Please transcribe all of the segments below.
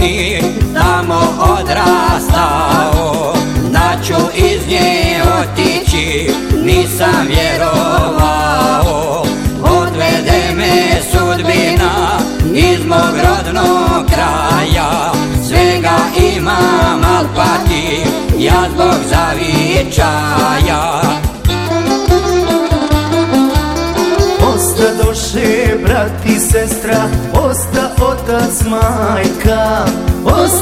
Bosni tamo odrastao. Da ću iz nje otići nisam vjerovao. Odvede me sudbina iz mog rodnog kraja. Svega imam al pati ja zbog zavičaja doše brat i sestra Osta otac majka. Ostade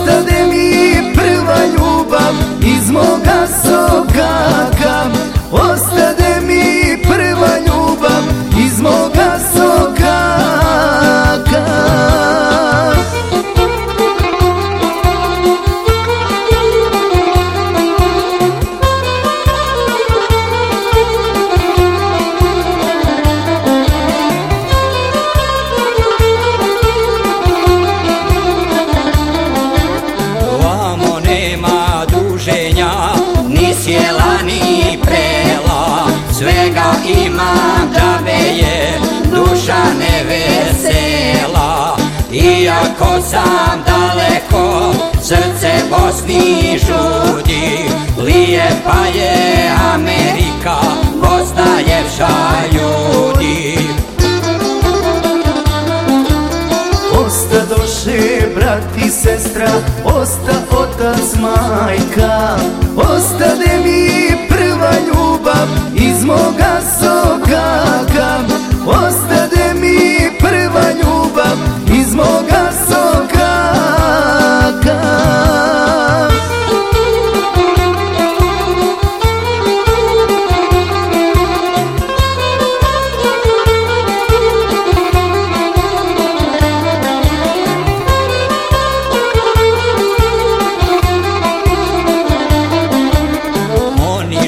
imam da me je duša nevesela Iako sam daleko, srce Bosni žudi Lijepa je Amerika, postajevša ljudi. Osta doše brat i sestra, osta otac majka. Ostade mi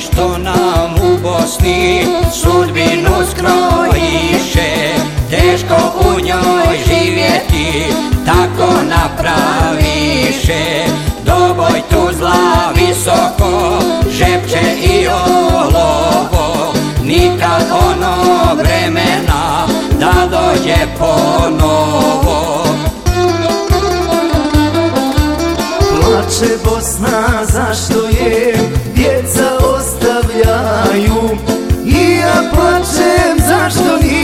što nam u Bosni sudbinu skrojiše. Teško u njoj živjeti, tako napraviše. Doboj tu zla visoko, žepče i olovo. Nikad ono vremena da dođe ponovo plače Bosna zašto je? Djeca ostavljaju. I ja plačem zašto nije?